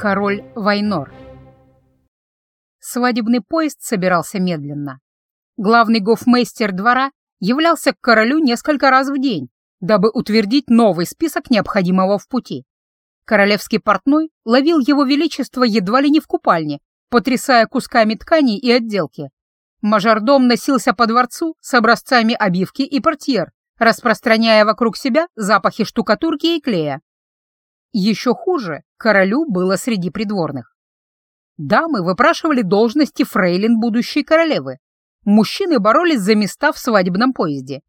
Король Вайнор. Свадебный поезд собирался медленно. Главный гофмейстер двора являлся к королю несколько раз в день, дабы утвердить новый список необходимого в пути. Королевский портной ловил его величество едва ли не в купальне, потрясая кусками ткани и отделки. Мажордом носился по дворцу с образцами обивки и портьер, распространяя вокруг себя запахи штукатурки и клея. Еще хуже королю было среди придворных. Дамы выпрашивали должности фрейлин будущей королевы. Мужчины боролись за места в свадебном поезде.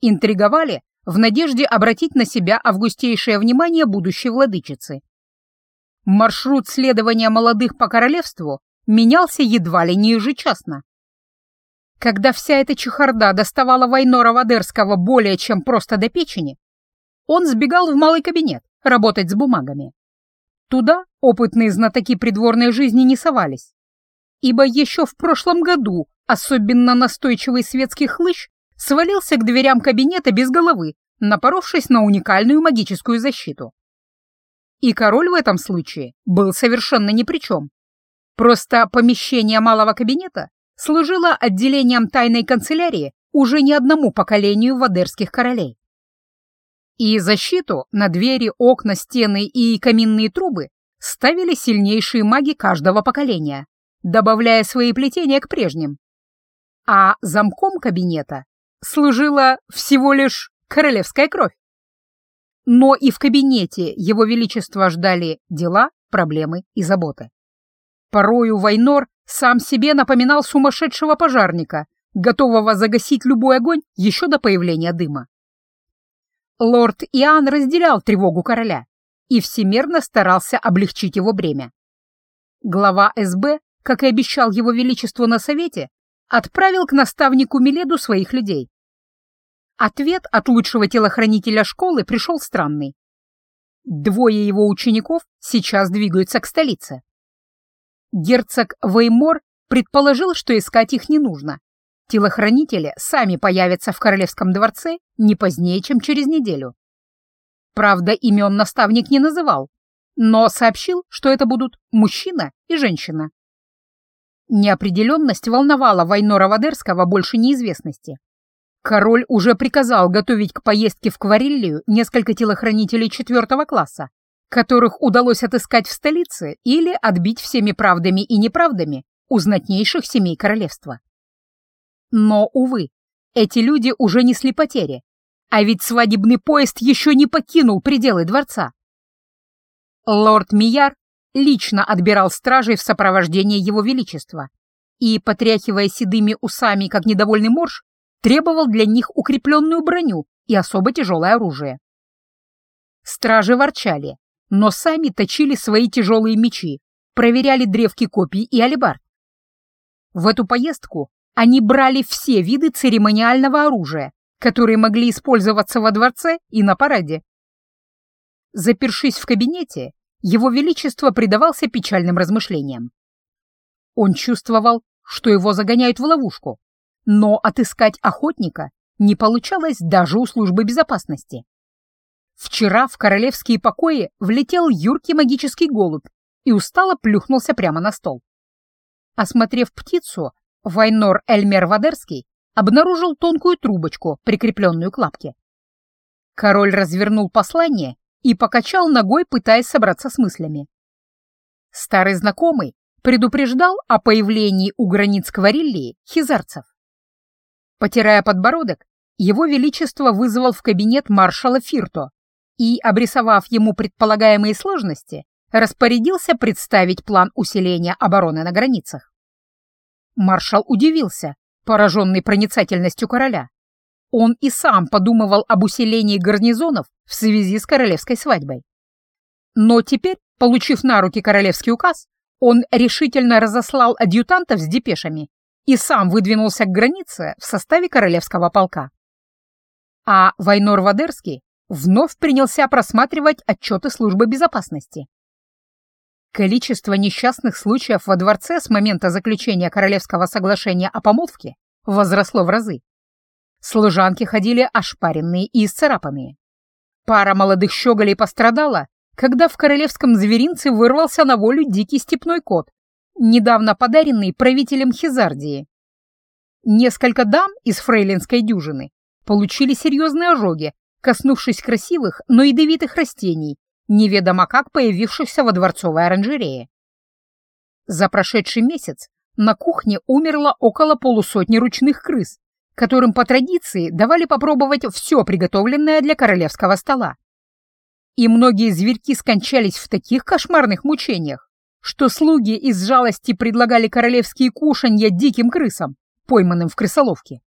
Интриговали в надежде обратить на себя августейшее внимание будущей владычицы. Маршрут следования молодых по королевству менялся едва ли не ежечасно. Когда вся эта чехарда доставала Вайнора Вадерского более чем просто до печени, он сбегал в малый кабинет, работать с бумагами. Туда опытные знатоки придворной жизни не совались, ибо еще в прошлом году особенно настойчивый светский хлыщ свалился к дверям кабинета без головы, напоровшись на уникальную магическую защиту. И король в этом случае был совершенно ни при чем. Просто помещение малого кабинета служило отделением тайной канцелярии уже не одному поколению вадерских королей. И защиту на двери, окна, стены и каминные трубы ставили сильнейшие маги каждого поколения, добавляя свои плетения к прежним. А замком кабинета служила всего лишь королевская кровь. Но и в кабинете его величества ждали дела, проблемы и заботы. Порою Вайнор сам себе напоминал сумасшедшего пожарника, готового загасить любой огонь еще до появления дыма. Лорд Иоанн разделял тревогу короля и всемерно старался облегчить его бремя. Глава СБ, как и обещал его величеству на совете, отправил к наставнику Миледу своих людей. Ответ от лучшего телохранителя школы пришел странный. Двое его учеников сейчас двигаются к столице. Герцог Веймор предположил, что искать их не нужно, Телохранители сами появятся в Королевском дворце не позднее, чем через неделю. Правда, имен наставник не называл, но сообщил, что это будут мужчина и женщина. Неопределенность волновала Вайнора Вадерского больше неизвестности. Король уже приказал готовить к поездке в Квариллию несколько телохранителей четвертого класса, которых удалось отыскать в столице или отбить всеми правдами и неправдами у знатнейших семей королевства. Но, увы, эти люди уже несли потери, а ведь свадебный поезд еще не покинул пределы дворца. Лорд Мияр лично отбирал стражей в сопровождении его величества и, потряхивая седыми усами, как недовольный морж, требовал для них укрепленную броню и особо тяжелое оружие. Стражи ворчали, но сами точили свои тяжелые мечи, проверяли древки копий и алебард. В эту поездку они брали все виды церемониального оружия, которые могли использоваться во дворце и на параде. Запершись в кабинете, его величество предавался печальным размышлениям. Он чувствовал, что его загоняют в ловушку, но отыскать охотника не получалось даже у службы безопасности. Вчера в королевские покои влетел юркий магический голубь и устало плюхнулся прямо на стол. Осмотрев птицу, Вайнор Эльмер Вадерский обнаружил тонкую трубочку, прикрепленную к лапке. Король развернул послание и покачал ногой, пытаясь собраться с мыслями. Старый знакомый предупреждал о появлении у границ Квариллии хизарцев. Потирая подбородок, его величество вызвал в кабинет маршала Фирто и, обрисовав ему предполагаемые сложности, распорядился представить план усиления обороны на границах. Маршал удивился, пораженный проницательностью короля. Он и сам подумывал об усилении гарнизонов в связи с королевской свадьбой. Но теперь, получив на руки королевский указ, он решительно разослал адъютантов с депешами и сам выдвинулся к границе в составе королевского полка. А Вайнор Вадерский вновь принялся просматривать отчеты службы безопасности. Количество несчастных случаев во дворце с момента заключения Королевского соглашения о помолвке возросло в разы. Служанки ходили ошпаренные и исцарапанные. Пара молодых щеголей пострадала, когда в королевском зверинце вырвался на волю дикий степной кот, недавно подаренный правителем Хизардии. Несколько дам из фрейлинской дюжины получили серьезные ожоги, коснувшись красивых, но ядовитых растений, неведомо как появившихся во дворцовой оранжерее. За прошедший месяц на кухне умерло около полусотни ручных крыс, которым по традиции давали попробовать все приготовленное для королевского стола. И многие зверьки скончались в таких кошмарных мучениях, что слуги из жалости предлагали королевские кушанья диким крысам, пойманным в крысоловке.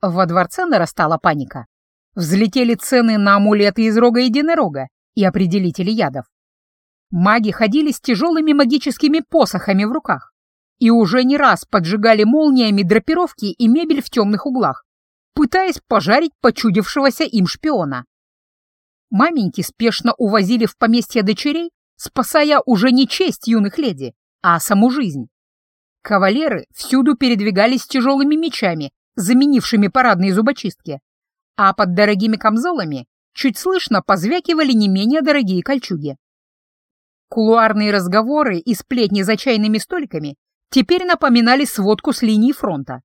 Во дворце нарастала паника. Взлетели цены на амулеты из рога единорога и определители ядов. Маги ходили с тяжелыми магическими посохами в руках и уже не раз поджигали молниями драпировки и мебель в темных углах, пытаясь пожарить почудившегося им шпиона. Маменьки спешно увозили в поместье дочерей, спасая уже не честь юных леди, а саму жизнь. Кавалеры всюду передвигались тяжелыми мечами, заменившими парадные зубочистки, а под дорогими камзолами чуть слышно позвякивали не менее дорогие кольчуги. Кулуарные разговоры и сплетни за чайными столиками теперь напоминали сводку с линии фронта.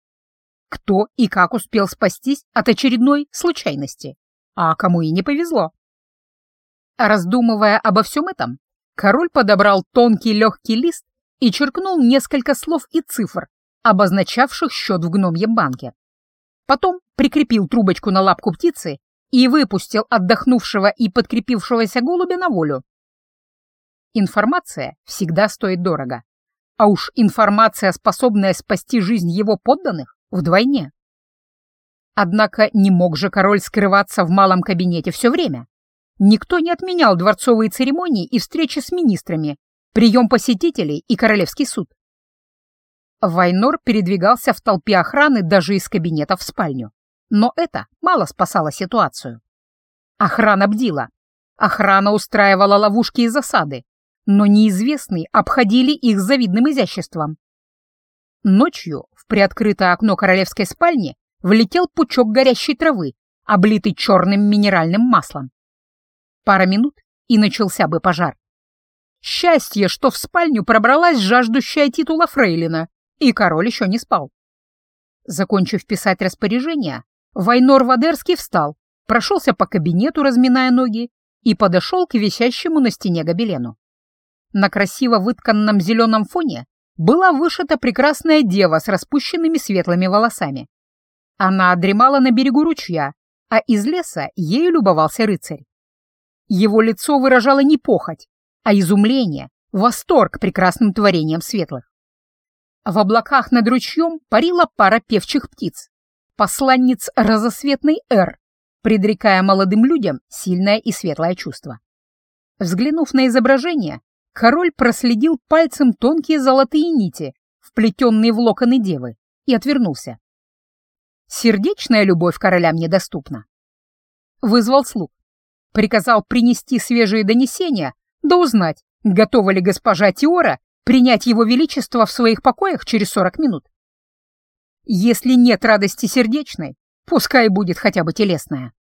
Кто и как успел спастись от очередной случайности, а кому и не повезло. Раздумывая обо всем этом, король подобрал тонкий легкий лист и черкнул несколько слов и цифр, обозначавших счет в гномьем банке. Потом прикрепил трубочку на лапку птицы и выпустил отдохнувшего и подкрепившегося голубя на волю. Информация всегда стоит дорого. А уж информация, способная спасти жизнь его подданных, вдвойне. Однако не мог же король скрываться в малом кабинете все время. Никто не отменял дворцовые церемонии и встречи с министрами, прием посетителей и королевский суд. Вайнор передвигался в толпе охраны даже из кабинета в спальню. Но это мало спасало ситуацию. Охрана бдила. Охрана устраивала ловушки и засады, но неизвестные обходили их завидным изяществом. Ночью в приоткрытое окно королевской спальни влетел пучок горящей травы, облитый черным минеральным маслом. Пара минут, и начался бы пожар. Счастье, что в спальню пробралась жаждущая титула фрейлина, и король еще не спал. Закончив писать распоряжение, Вайнор Вадерский встал, прошелся по кабинету, разминая ноги, и подошел к висящему на стене гобелену. На красиво вытканном зеленом фоне была вышита прекрасная дева с распущенными светлыми волосами. Она дремала на берегу ручья, а из леса ею любовался рыцарь. Его лицо выражало не похоть, а изумление, восторг прекрасным творением светлых. В облаках над ручьем парила пара певчих птиц, посланниц разосветной эр, предрекая молодым людям сильное и светлое чувство. Взглянув на изображение, Король проследил пальцем тонкие золотые нити, вплетенные в локоны девы, и отвернулся. Сердечная любовь королям недоступна. Вызвал слуг. Приказал принести свежие донесения, да узнать, готова ли госпожа Теора принять его величество в своих покоях через сорок минут. Если нет радости сердечной, пускай будет хотя бы телесная.